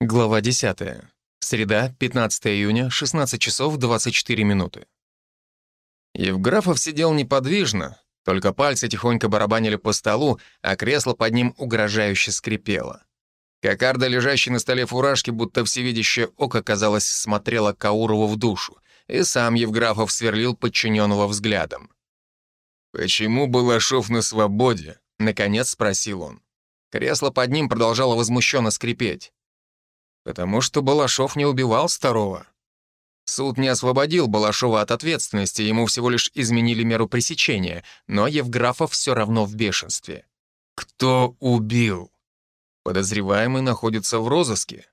Глава 10. Среда, 15 июня, 16 часов 24 минуты. Евграфов сидел неподвижно, только пальцы тихонько барабанили по столу, а кресло под ним угрожающе скрипело. Кокарда, лежащий на столе фуражки, будто всевидящее око, казалось, смотрела Каурову в душу, и сам Евграфов сверлил подчиненного взглядом. «Почему Балашов на свободе?» — наконец спросил он. Кресло под ним продолжало возмущенно скрипеть. Потому что Балашов не убивал Старого. Суд не освободил Балашова от ответственности, ему всего лишь изменили меру пресечения, но Евграфов все равно в бешенстве. Кто убил? Подозреваемый находится в розыске.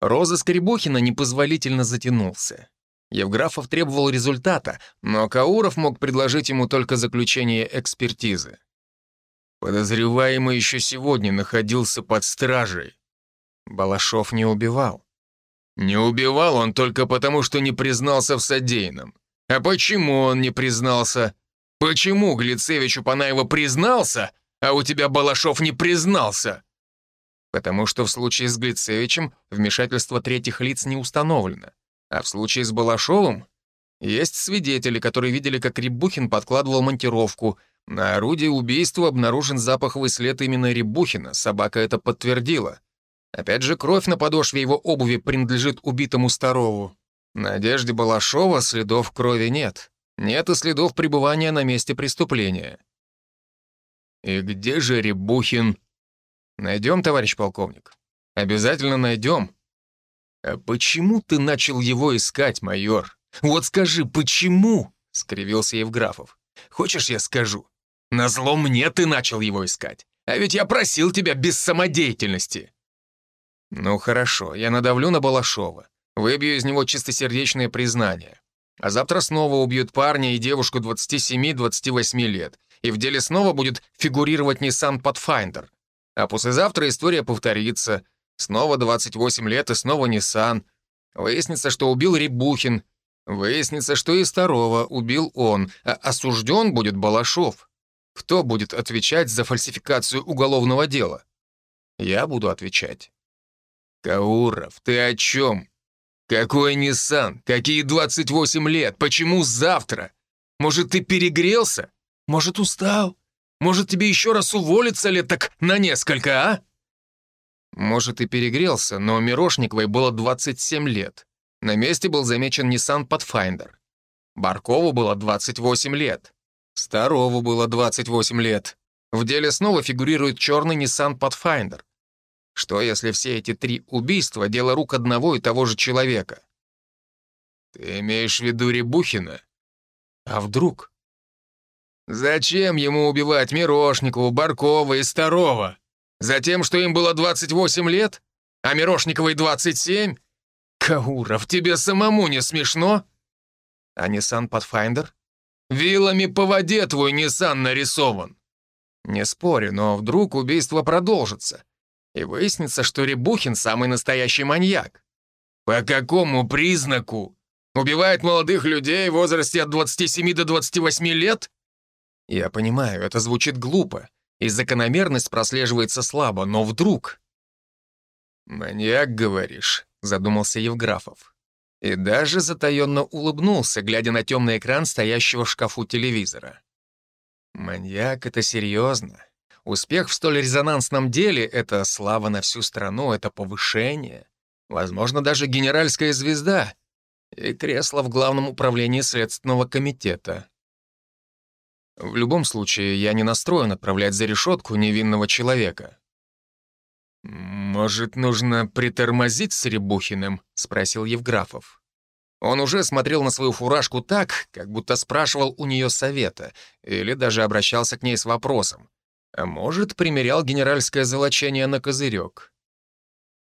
Розыск Рябухина непозволительно затянулся. Евграфов требовал результата, но Кауров мог предложить ему только заключение экспертизы. Подозреваемый еще сегодня находился под стражей. Балашов не убивал. Не убивал он только потому, что не признался в содеянном. А почему он не признался? Почему Глицевичу Панаева признался, а у тебя Балашов не признался? Потому что в случае с Глицевичем вмешательство третьих лиц не установлено. А в случае с Балашовым есть свидетели, которые видели, как Рябухин подкладывал монтировку. На орудии убийства обнаружен запаховый след именно Рябухина, собака это подтвердила. Опять же, кровь на подошве его обуви принадлежит убитому Старову. На одежде Балашова следов крови нет. Нет и следов пребывания на месте преступления. И где же Рябухин? Найдем, товарищ полковник. Обязательно найдем. А почему ты начал его искать, майор? Вот скажи, почему? Скривился Евграфов. Хочешь, я скажу? Назло мне ты начал его искать. А ведь я просил тебя без самодеятельности. «Ну хорошо, я надавлю на Балашова. Выбью из него чистосердечное признание. А завтра снова убьют парня и девушку 27-28 лет. И в деле снова будет фигурировать Nissan Pathfinder. А послезавтра история повторится. Снова 28 лет и снова Nissan. Выяснится, что убил Рябухин. Выяснится, что и Старого убил он, а осужден будет Балашов. Кто будет отвечать за фальсификацию уголовного дела? Я буду отвечать. «Кауров, ты о чем? Какой Ниссан? Какие 28 лет? Почему завтра? Может, ты перегрелся? Может, устал? Может, тебе еще раз уволиться лет так на несколько, а?» Может, и перегрелся, но Мирошниковой было 27 лет. На месте был замечен Nissan Pathfinder. Баркову было 28 лет. Старову было 28 лет. В деле снова фигурирует черный Nissan Pathfinder. Что, если все эти три убийства — дело рук одного и того же человека? Ты имеешь в виду Рябухина? А вдруг? Зачем ему убивать Мирошникову, Баркова и Старова? Затем, что им было 28 лет? А Мирошниковой 27? Кауров, тебе самому не смешно? А Nissan Pathfinder? Вилами по воде твой Nissan нарисован. Не спорю, но вдруг убийство продолжится и выяснится, что Рябухин самый настоящий маньяк. По какому признаку? Убивает молодых людей в возрасте от 27 до 28 лет? Я понимаю, это звучит глупо, и закономерность прослеживается слабо, но вдруг... «Маньяк, говоришь?» — задумался Евграфов. И даже затаенно улыбнулся, глядя на темный экран стоящего в шкафу телевизора. «Маньяк — это серьезно. Успех в столь резонансном деле — это слава на всю страну, это повышение. Возможно, даже генеральская звезда и кресло в главном управлении Следственного комитета. В любом случае, я не настроен отправлять за решетку невинного человека. «Может, нужно притормозить с Рябухиным?» — спросил Евграфов. Он уже смотрел на свою фуражку так, как будто спрашивал у нее совета, или даже обращался к ней с вопросом. А может, примерял генеральское золочение на козырек.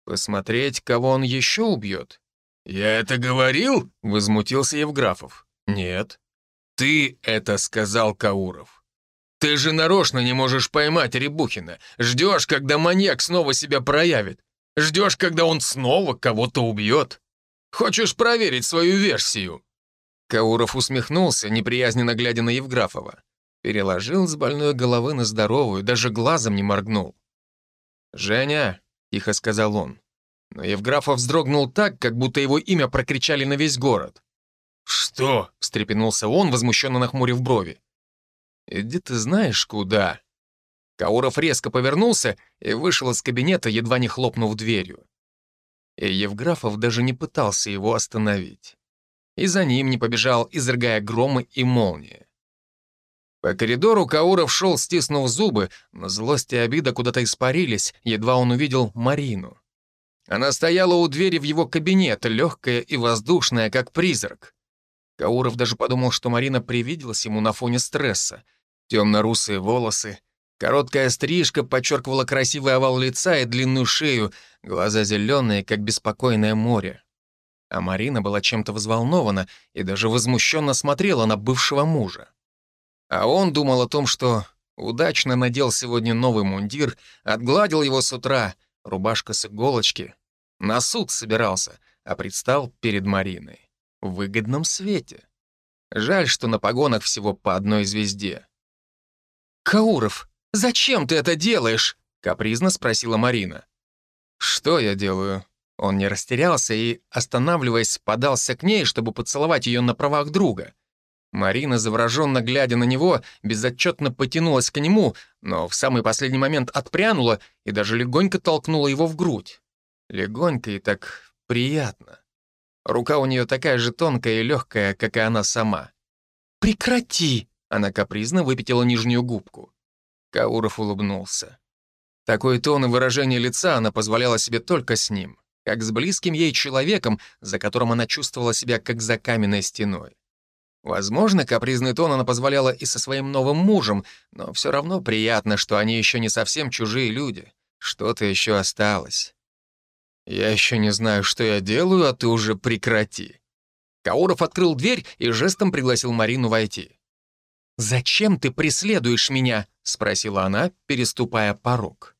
Посмотреть, кого он еще убьет? «Я это говорил?» — возмутился Евграфов. «Нет». «Ты это сказал, Кауров. Ты же нарочно не можешь поймать Рябухина. Ждешь, когда маньяк снова себя проявит. Ждешь, когда он снова кого-то убьет. Хочешь проверить свою версию?» Кауров усмехнулся, неприязненно глядя на Евграфова. Переложил с больной головы на здоровую, даже глазом не моргнул. «Женя», — тихо сказал он, Но Евграфов вздрогнул так, как будто его имя прокричали на весь город. «Что?» — встрепенулся он, возмущенно нахмурив брови. «Иди ты знаешь куда». Кауров резко повернулся и вышел из кабинета, едва не хлопнув дверью. И Евграфов даже не пытался его остановить. И за ним не побежал, изрыгая громы и молнии. По коридору Кауров шел, стиснув зубы, но злость и обида куда-то испарились, едва он увидел Марину. Она стояла у двери в его кабинет, легкая и воздушная, как призрак. Кауров даже подумал, что Марина привиделась ему на фоне стресса. Темно-русые волосы, короткая стрижка подчеркивала красивый овал лица и длинную шею, глаза зеленые, как беспокойное море. А Марина была чем-то взволнована и даже возмущенно смотрела на бывшего мужа. А он думал о том, что удачно надел сегодня новый мундир, отгладил его с утра, рубашка с иголочки. На суд собирался, а предстал перед Мариной. В выгодном свете. Жаль, что на погонах всего по одной звезде. «Кауров, зачем ты это делаешь?» — капризно спросила Марина. «Что я делаю?» Он не растерялся и, останавливаясь, подался к ней, чтобы поцеловать ее на правах друга. Марина, завороженно глядя на него, безотчетно потянулась к нему, но в самый последний момент отпрянула и даже легонько толкнула его в грудь. Легонько и так приятно. Рука у нее такая же тонкая и легкая, как и она сама. «Прекрати!» — она капризно выпятила нижнюю губку. Кауров улыбнулся. Такой тон и выражение лица она позволяла себе только с ним, как с близким ей человеком, за которым она чувствовала себя как за каменной стеной. Возможно, капризный тон она позволяла и со своим новым мужем, но все равно приятно, что они еще не совсем чужие люди. Что-то еще осталось. Я еще не знаю, что я делаю, а ты уже прекрати. Кауров открыл дверь и жестом пригласил Марину войти. «Зачем ты преследуешь меня?» — спросила она, переступая порог.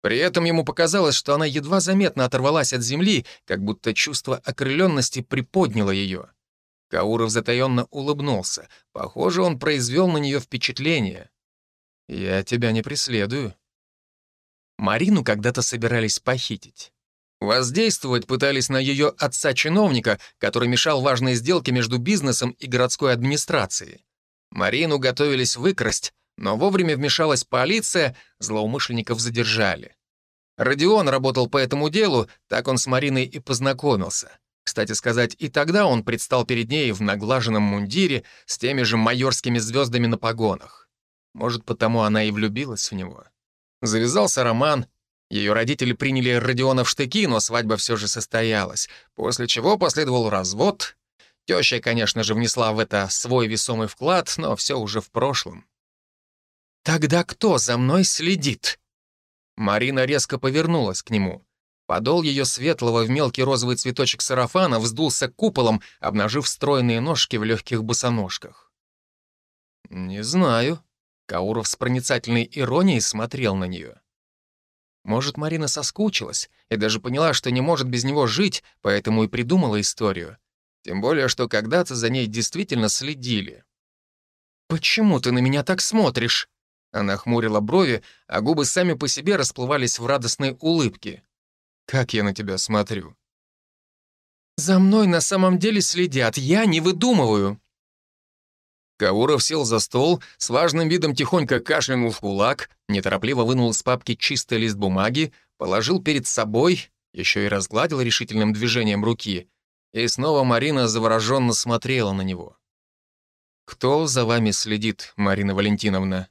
При этом ему показалось, что она едва заметно оторвалась от земли, как будто чувство окрыленности приподняло ее. Кауров затаенно улыбнулся. Похоже, он произвел на нее впечатление. «Я тебя не преследую». Марину когда-то собирались похитить. Воздействовать пытались на ее отца-чиновника, который мешал важной сделке между бизнесом и городской администрацией. Марину готовились выкрасть, но вовремя вмешалась полиция, злоумышленников задержали. Родион работал по этому делу, так он с Мариной и познакомился. Кстати сказать, и тогда он предстал перед ней в наглаженном мундире с теми же майорскими звездами на погонах. Может, потому она и влюбилась в него. Завязался роман, ее родители приняли Родиона в штыки, но свадьба все же состоялась, после чего последовал развод. Теща, конечно же, внесла в это свой весомый вклад, но все уже в прошлом. «Тогда кто за мной следит?» Марина резко повернулась к нему. Подол ее светлого в мелкий розовый цветочек сарафана вздулся куполом, обнажив стройные ножки в легких босоножках. «Не знаю». Кауров с проницательной иронией смотрел на нее. Может, Марина соскучилась и даже поняла, что не может без него жить, поэтому и придумала историю. Тем более, что когда-то за ней действительно следили. «Почему ты на меня так смотришь?» Она хмурила брови, а губы сами по себе расплывались в радостной улыбке. Как я на тебя смотрю?» «За мной на самом деле следят, я не выдумываю». Кауров сел за стол, с важным видом тихонько кашлянул в кулак, неторопливо вынул из папки чистый лист бумаги, положил перед собой, еще и разгладил решительным движением руки, и снова Марина завороженно смотрела на него. «Кто за вами следит, Марина Валентиновна?»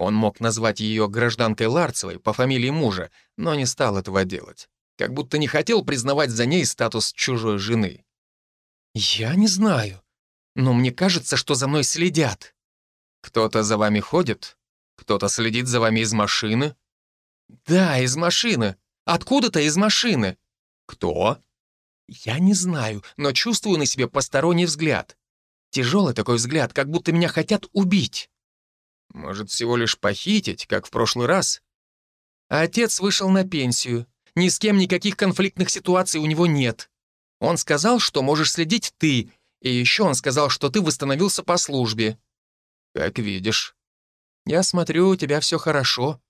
Он мог назвать ее гражданкой Ларцевой по фамилии мужа, но не стал этого делать. Как будто не хотел признавать за ней статус чужой жены. «Я не знаю, но мне кажется, что за мной следят». «Кто-то за вами ходит? Кто-то следит за вами из машины?» «Да, из машины. Откуда-то из машины». «Кто?» «Я не знаю, но чувствую на себе посторонний взгляд. Тяжелый такой взгляд, как будто меня хотят убить». Может, всего лишь похитить, как в прошлый раз? отец вышел на пенсию. Ни с кем никаких конфликтных ситуаций у него нет. Он сказал, что можешь следить ты, и еще он сказал, что ты восстановился по службе. Как видишь. Я смотрю, у тебя все хорошо.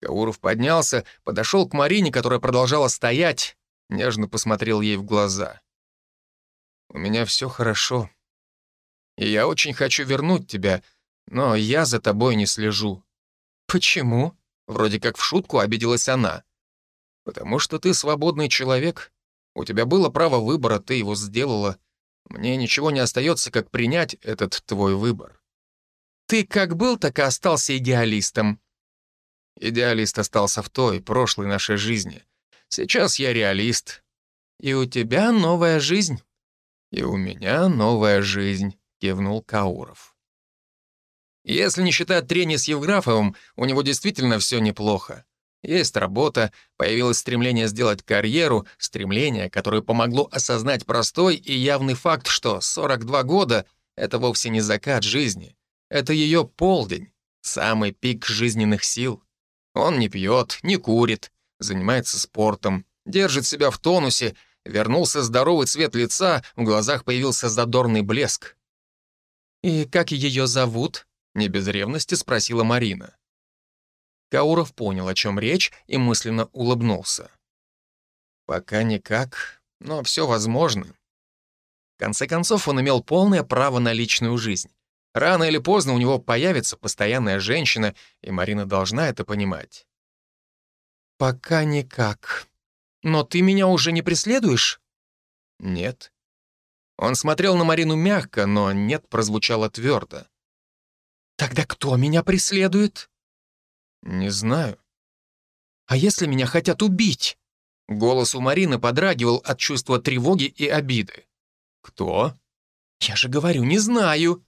Кауров поднялся, подошел к Марине, которая продолжала стоять, нежно посмотрел ей в глаза. «У меня все хорошо. И я очень хочу вернуть тебя, но я за тобой не слежу». «Почему?» Вроде как в шутку обиделась она. «Потому что ты свободный человек. У тебя было право выбора, ты его сделала. Мне ничего не остается, как принять этот твой выбор». «Ты как был, так и остался идеалистом», Идеалист остался в той, прошлой нашей жизни. Сейчас я реалист. И у тебя новая жизнь. И у меня новая жизнь, кивнул Кауров. Если не считать трения с Евграфовым, у него действительно все неплохо. Есть работа, появилось стремление сделать карьеру, стремление, которое помогло осознать простой и явный факт, что 42 года — это вовсе не закат жизни. Это ее полдень, самый пик жизненных сил. Он не пьет, не курит, занимается спортом, держит себя в тонусе, вернулся здоровый цвет лица, в глазах появился задорный блеск. «И как ее зовут?» — не без ревности спросила Марина. Кауров понял, о чем речь, и мысленно улыбнулся. «Пока никак, но все возможно». В конце концов, он имел полное право на личную жизнь. Рано или поздно у него появится постоянная женщина, и Марина должна это понимать. «Пока никак. Но ты меня уже не преследуешь?» «Нет». Он смотрел на Марину мягко, но «нет» прозвучало твердо. «Тогда кто меня преследует?» «Не знаю». «А если меня хотят убить?» Голос у Марины подрагивал от чувства тревоги и обиды. «Кто?» «Я же говорю, не знаю».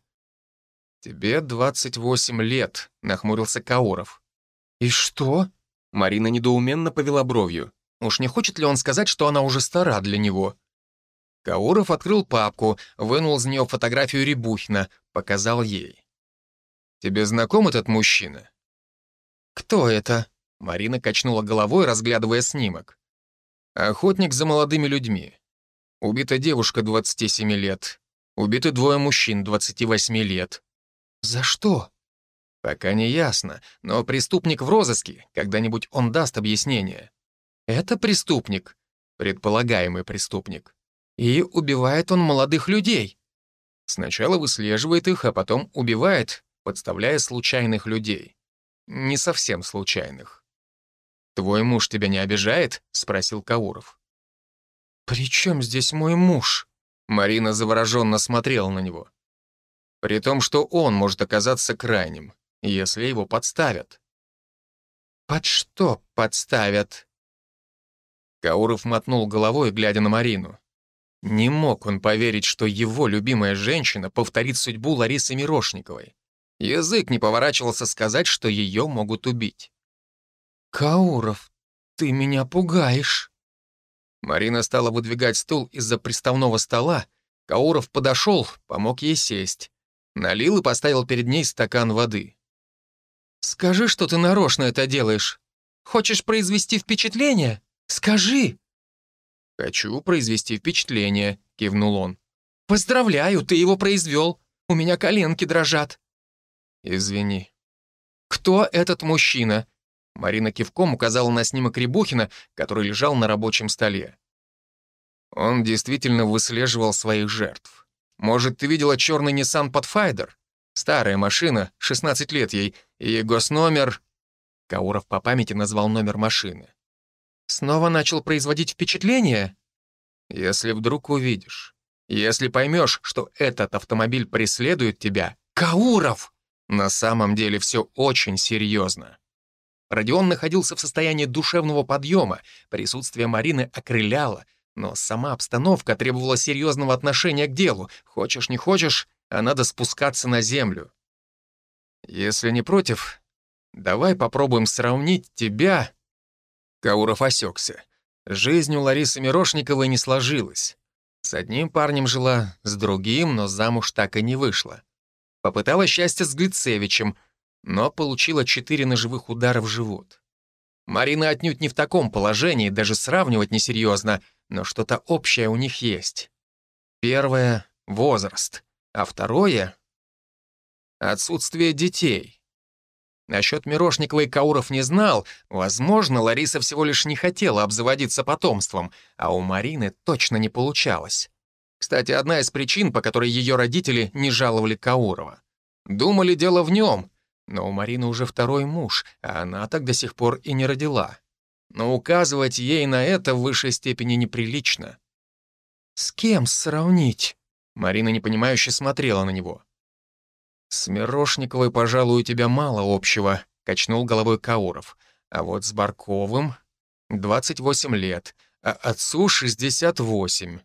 «Тебе 28 лет», — нахмурился Кауров. «И что?» Марина недоуменно повела бровью. Уж не хочет ли он сказать, что она уже стара для него? Кауров открыл папку, вынул из нее фотографию Рябухина, показал ей. «Тебе знаком этот мужчина?» «Кто это?» Марина качнула головой, разглядывая снимок. «Охотник за молодыми людьми. Убита девушка 27 лет. Убиты двое мужчин 28 лет. «За что?» «Пока не ясно, но преступник в розыске, когда-нибудь он даст объяснение». «Это преступник?» «Предполагаемый преступник». «И убивает он молодых людей?» «Сначала выслеживает их, а потом убивает, подставляя случайных людей. Не совсем случайных». «Твой муж тебя не обижает?» — спросил Кауров. «При чем здесь мой муж?» Марина завороженно смотрела на него. При том, что он может оказаться крайним, если его подставят. «Под что подставят?» Кауров мотнул головой, глядя на Марину. Не мог он поверить, что его любимая женщина повторит судьбу Ларисы Мирошниковой. Язык не поворачивался сказать, что ее могут убить. «Кауров, ты меня пугаешь!» Марина стала выдвигать стул из-за приставного стола. Кауров подошел, помог ей сесть. Налил и поставил перед ней стакан воды. «Скажи, что ты нарочно это делаешь. Хочешь произвести впечатление? Скажи!» «Хочу произвести впечатление», — кивнул он. «Поздравляю, ты его произвел. У меня коленки дрожат». «Извини». «Кто этот мужчина?» Марина кивком указала на снимок Рябухина, который лежал на рабочем столе. Он действительно выслеживал своих жертв. Может, ты видела черный Nissan Pathfinder? Старая машина, 16 лет ей, и госномер...» Кауров по памяти назвал номер машины. «Снова начал производить впечатление?» «Если вдруг увидишь, если поймешь, что этот автомобиль преследует тебя...» «Кауров!» На самом деле все очень серьезно. Родион находился в состоянии душевного подъема, присутствие Марины окрыляло — но сама обстановка требовала серьезного отношения к делу. Хочешь, не хочешь, а надо спускаться на землю. Если не против, давай попробуем сравнить тебя... Кауров осекся. Жизнь у Ларисы Мирошниковой не сложилась. С одним парнем жила, с другим, но замуж так и не вышла. Попытала счастье с Глицевичем, но получила четыре ножевых удара в живот. Марина отнюдь не в таком положении, даже сравнивать несерьезно — но что-то общее у них есть. Первое — возраст, а второе — отсутствие детей. Насчет Мирошникова и Кауров не знал. Возможно, Лариса всего лишь не хотела обзаводиться потомством, а у Марины точно не получалось. Кстати, одна из причин, по которой ее родители не жаловали Каурова. Думали, дело в нем, но у Марины уже второй муж, а она так до сих пор и не родила. Но указывать ей на это в высшей степени неприлично. «С кем сравнить?» Марина непонимающе смотрела на него. «С Мирошниковой, пожалуй, у тебя мало общего», — качнул головой Кауров. «А вот с Барковым 28 лет, а отцу 68.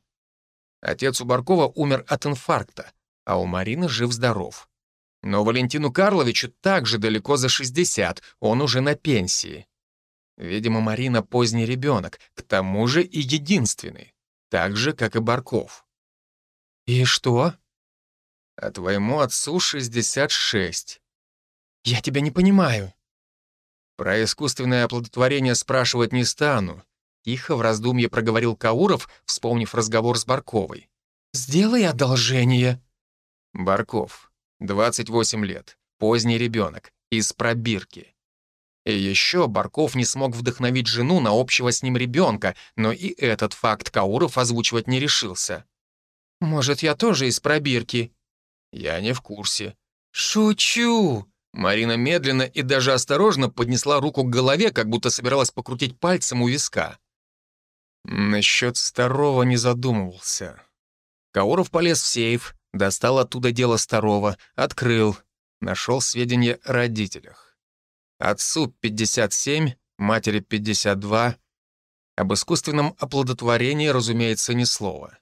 Отец у Баркова умер от инфаркта, а у Марины жив-здоров. Но Валентину Карловичу также далеко за 60, он уже на пенсии. Видимо, Марина поздний ребенок, к тому же и единственный, так же, как и Барков. «И что?» а твоему отцу 66. Я тебя не понимаю. Про искусственное оплодотворение спрашивать не стану. Тихо в раздумье проговорил Кауров, вспомнив разговор с Барковой. «Сделай одолжение». Барков, 28 лет, поздний ребенок, из пробирки. И еще Барков не смог вдохновить жену на общего с ним ребенка, но и этот факт Кауров озвучивать не решился. «Может, я тоже из пробирки?» «Я не в курсе». «Шучу!» Марина медленно и даже осторожно поднесла руку к голове, как будто собиралась покрутить пальцем у виска. Насчет Старого не задумывался. Кауров полез в сейф, достал оттуда дело Старого, открыл, нашел сведения о родителях. Отцу 57, матери 52. Об искусственном оплодотворении, разумеется, ни слова.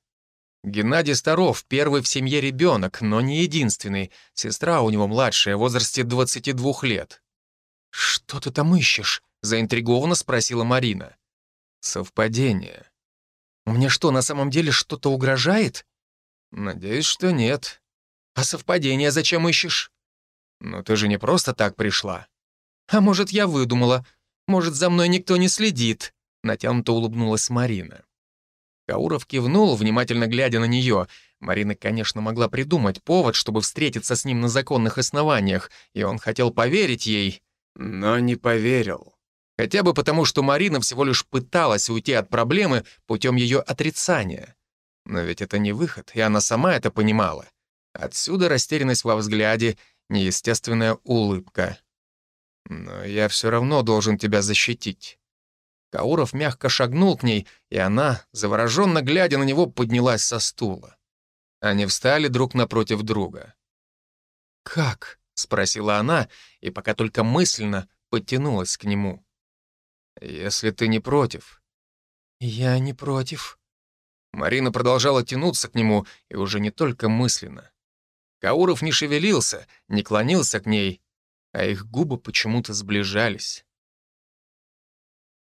Геннадий Старов, первый в семье ребенок, но не единственный. Сестра у него младшая, в возрасте 22 лет. «Что ты там ищешь?» — заинтригованно спросила Марина. «Совпадение. Мне что, на самом деле что-то угрожает?» «Надеюсь, что нет». «А совпадение зачем ищешь?» «Ну ты же не просто так пришла». «А может, я выдумала? Может, за мной никто не следит?» Натянуто улыбнулась Марина. Кауров кивнул, внимательно глядя на нее. Марина, конечно, могла придумать повод, чтобы встретиться с ним на законных основаниях, и он хотел поверить ей, но не поверил. Хотя бы потому, что Марина всего лишь пыталась уйти от проблемы путем ее отрицания. Но ведь это не выход, и она сама это понимала. Отсюда растерянность во взгляде, неестественная улыбка. «Но я все равно должен тебя защитить». Кауров мягко шагнул к ней, и она, завороженно глядя на него, поднялась со стула. Они встали друг напротив друга. «Как?» — спросила она, и пока только мысленно подтянулась к нему. «Если ты не против». «Я не против». Марина продолжала тянуться к нему, и уже не только мысленно. Кауров не шевелился, не клонился к ней, а их губы почему-то сближались.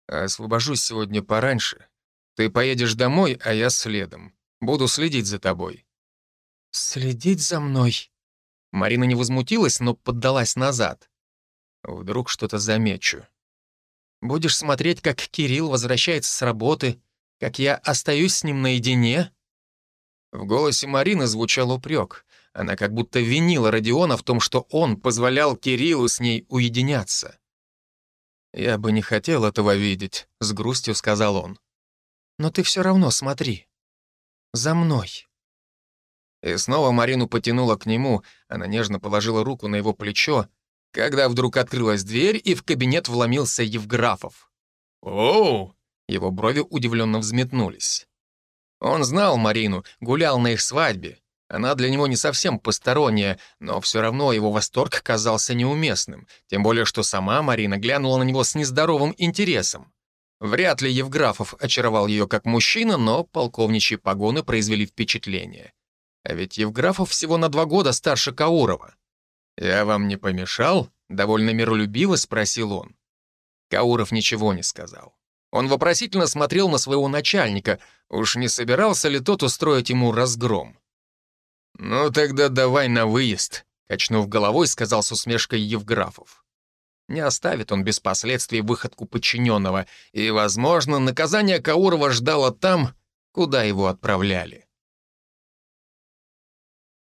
Освобожусь сегодня пораньше. Ты поедешь домой, а я следом. Буду следить за тобой». «Следить за мной?» Марина не возмутилась, но поддалась назад. «Вдруг что-то замечу. Будешь смотреть, как Кирилл возвращается с работы, как я остаюсь с ним наедине?» В голосе Марины звучал упрек. Она как будто винила Родиона в том, что он позволял Кириллу с ней уединяться. «Я бы не хотел этого видеть», — с грустью сказал он. «Но ты все равно смотри. За мной». И снова Марину потянула к нему, она нежно положила руку на его плечо, когда вдруг открылась дверь, и в кабинет вломился Евграфов. «Оу!» — его брови удивленно взметнулись. Он знал Марину, гулял на их свадьбе. Она для него не совсем посторонняя, но все равно его восторг казался неуместным, тем более что сама Марина глянула на него с нездоровым интересом. Вряд ли Евграфов очаровал ее как мужчина, но полковничьи погоны произвели впечатление. А ведь Евграфов всего на два года старше Каурова. «Я вам не помешал?» — довольно миролюбиво спросил он. Кауров ничего не сказал. Он вопросительно смотрел на своего начальника, уж не собирался ли тот устроить ему разгром. «Ну тогда давай на выезд», — качнув головой, сказал с усмешкой Евграфов. Не оставит он без последствий выходку подчиненного, и, возможно, наказание Каурова ждало там, куда его отправляли.